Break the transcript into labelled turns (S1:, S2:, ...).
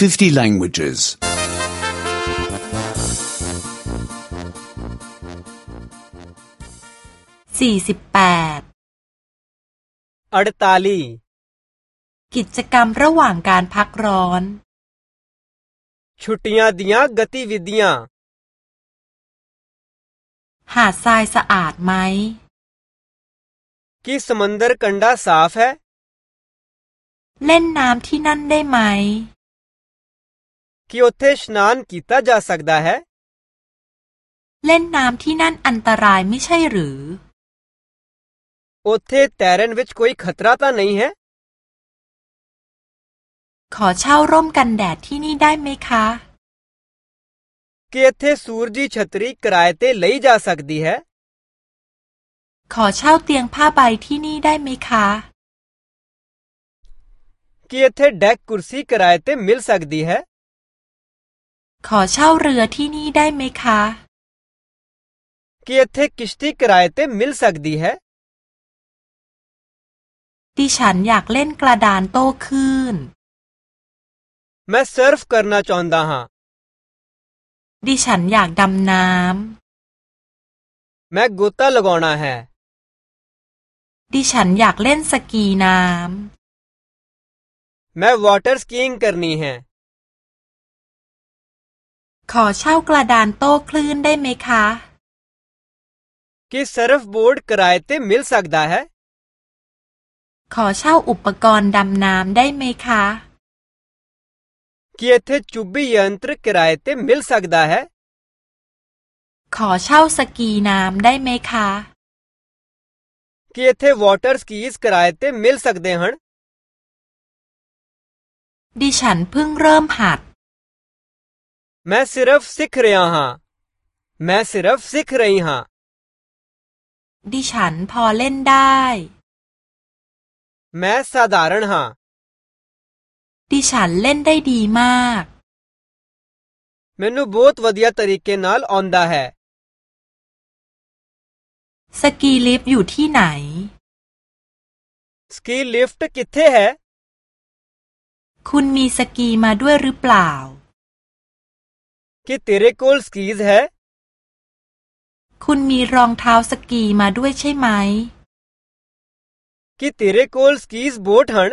S1: 50 languages.
S2: 48
S3: अड़ताली
S2: กิจกรรมระหว่างการพักร้อน
S3: छुट्टियां दियां गतिविधियां
S2: หาดทรายสะอาดไหม
S3: कि समंदर कंडा साफ है
S2: เล่นน้ำที่นั่นได้ไหม
S3: ਕਿ ਉੱਥੇ ਇਸ਼ਨਾਨ ਕੀਤਾ ਜਾ ਸਕਦਾ ਹੈ
S2: เล่นน้ำที่นั่นอันตรายไม่ใช่หรือ
S3: ਉੱਥੇ ਤੈਰਨ ਵਿੱਚ ਕੋਈ ਖਤਰਾ ਤਾਂ ਨਹੀਂ ਹੈ
S2: ขอเช่าร่มกันแดดที่นี่ได้ไหมคะ
S3: ਕਿ ਇੱਥੇ ਸੂਰਜੀ ਛਤਰੀ ਕਿਰਾਏ ਤੇ ਲਈ ਜਾ ਸਕਦੀ ਹੈ
S2: ขอเช่าเตียงผ้าใบที่นี่ได้ไหมคะ
S3: ਕਿ ਇੱਥੇ ਡੈਕ ਕੁਰਸੀ ਕਿਰਾਏ ਤੇ ਮਿਲ ਸਕਦੀ ਹੈ
S2: ขอเช่าเรือที่นี่ได้ไหมคะ
S3: कि इत्थे किश्ती किराए ते मिल सकदी है
S2: ดิฉันอยากเล่นกระดานโต้คลื่น
S3: มเซิร์ฟกันนะจอน
S2: ดาฮ์ดิฉันอยากดำน้ำ
S3: มกุตา
S2: ลกอนาเห है ดิฉันอยากเล่นสกีน้ำแ मैं
S3: वाटर स्कीइंग करनी है
S2: ขอเช่ากระดานโต้คลื่นได้ไหมคะ
S3: कि सर्फ बोर्ड किराए ते मिल सकता है
S2: ขอเช่าอุปกรณ์ดำน้ำได้ไหมคะ
S3: कि इत्थे चुब्बी यंत्र किराए ते मिल सकता है
S2: ขอเช่าสกีน้ำได้ไหมคะ
S3: कि इत्थे वाटर स्कीज किराए ते मिल सकते हैं
S2: ดิฉันเพิ่งเริ่มหัด
S3: मैं सिर्फ सीख रहा हाँ मैं सिर्फ सीख रही हाँ
S2: ดิฉันพอเล่นได้
S3: मैं साधारण हाँ
S2: ดิฉันเล่นได้ดีมาก
S3: मैनू बहुत वधिया तरीके नाल आंदा है
S2: สกีลิฟต์อยู่ที่ไหน
S3: स्की लिफ्ट किथे है
S2: คุณมีสกีมาด้วยหรือเปล่า
S3: कि तेरे कोल स्कीज है?
S2: คุณมีรองเท้าสกีมาด้วยใช่ไหม?
S3: कि तेरे कोल स्कीज बोट हन?